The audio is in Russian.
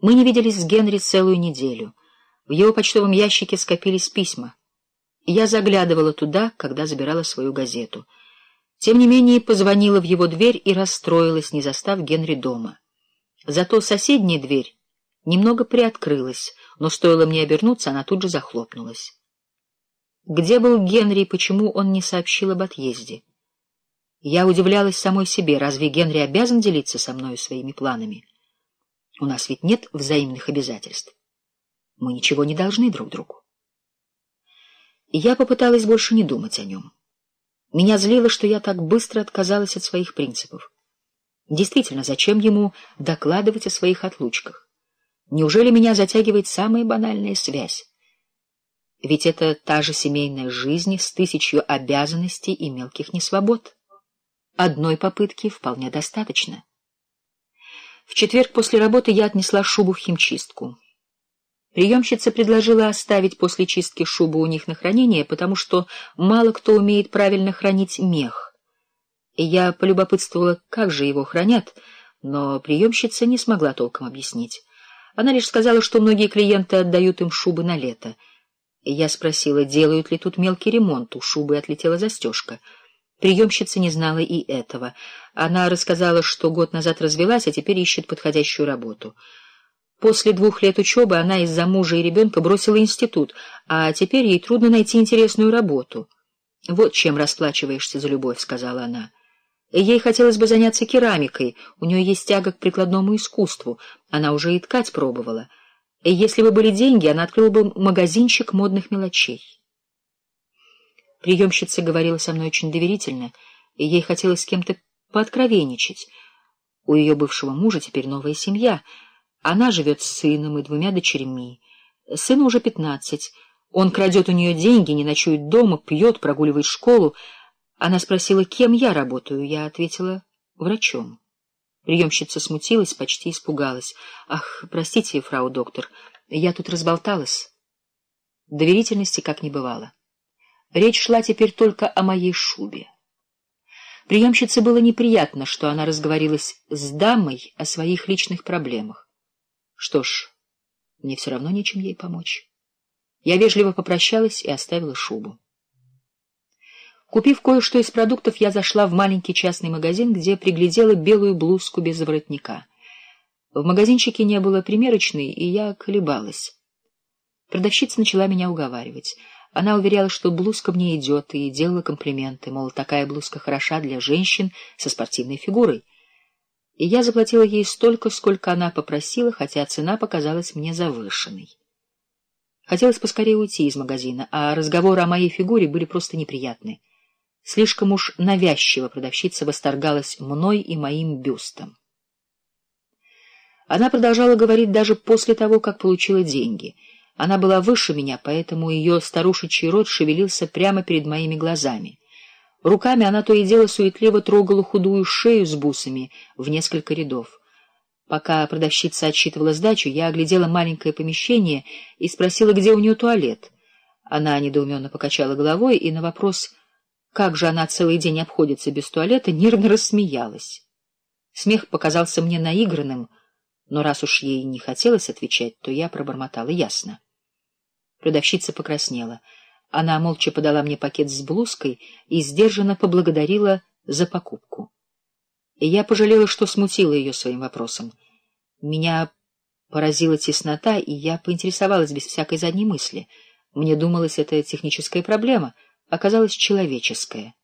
Мы не виделись с Генри целую неделю. В его почтовом ящике скопились письма. Я заглядывала туда, когда забирала свою газету. Тем не менее, позвонила в его дверь и расстроилась, не застав Генри дома. Зато соседняя дверь немного приоткрылась, но стоило мне обернуться, она тут же захлопнулась. Где был Генри и почему он не сообщил об отъезде? Я удивлялась самой себе, разве Генри обязан делиться со мной своими планами? У нас ведь нет взаимных обязательств. Мы ничего не должны друг другу. Я попыталась больше не думать о нем. Меня злило, что я так быстро отказалась от своих принципов. Действительно, зачем ему докладывать о своих отлучках? Неужели меня затягивает самая банальная связь? Ведь это та же семейная жизнь с тысячью обязанностей и мелких несвобод. Одной попытки вполне достаточно. В четверг после работы я отнесла шубу в химчистку. Приемщица предложила оставить после чистки шубу у них на хранение, потому что мало кто умеет правильно хранить мех. И я полюбопытствовала, как же его хранят, но приемщица не смогла толком объяснить. Она лишь сказала, что многие клиенты отдают им шубы на лето. И я спросила, делают ли тут мелкий ремонт, у шубы отлетела застежка — Приемщица не знала и этого. Она рассказала, что год назад развелась, а теперь ищет подходящую работу. После двух лет учебы она из-за мужа и ребенка бросила институт, а теперь ей трудно найти интересную работу. «Вот чем расплачиваешься за любовь», — сказала она. Ей хотелось бы заняться керамикой, у нее есть тяга к прикладному искусству, она уже и ткать пробовала. Если бы были деньги, она открыла бы магазинчик модных мелочей. Приемщица говорила со мной очень доверительно, и ей хотелось с кем-то пооткровенничать. У ее бывшего мужа теперь новая семья. Она живет с сыном и двумя дочерьми. Сыну уже пятнадцать. Он крадет у нее деньги, не ночует дома, пьет, прогуливает школу. Она спросила, кем я работаю. Я ответила, врачом. Приемщица смутилась, почти испугалась. — Ах, простите, фрау доктор, я тут разболталась. Доверительности как не бывало. Речь шла теперь только о моей шубе. Приемщице было неприятно, что она разговорилась с дамой о своих личных проблемах. Что ж, мне все равно нечем ей помочь. Я вежливо попрощалась и оставила шубу. Купив кое-что из продуктов, я зашла в маленький частный магазин, где приглядела белую блузку без воротника. В магазинчике не было примерочной, и я колебалась. Продавщица начала меня уговаривать — она уверяла, что блузка мне идет, и делала комплименты, мол, такая блузка хороша для женщин со спортивной фигурой. И я заплатила ей столько, сколько она попросила, хотя цена показалась мне завышенной. Хотелось поскорее уйти из магазина, а разговоры о моей фигуре были просто неприятны. Слишком уж навязчиво продавщица восторгалась мной и моим бюстом. Она продолжала говорить даже после того, как получила деньги — она была выше меня, поэтому ее старушечий рот шевелился прямо перед моими глазами. Руками она то и дело суетливо трогала худую шею с бусами в несколько рядов. Пока продавщица отсчитывала сдачу, я оглядела маленькое помещение и спросила, где у нее туалет. Она недоуменно покачала головой и на вопрос, как же она целый день обходится без туалета, нервно рассмеялась. Смех показался мне наигранным, но раз уж ей не хотелось отвечать, то я пробормотала ясно. Продавщица покраснела. Она молча подала мне пакет с блузкой и сдержанно поблагодарила за покупку. И я пожалела, что смутила ее своим вопросом. Меня поразила теснота, и я поинтересовалась без всякой задней мысли. Мне думалось, это техническая проблема, оказалась человеческая.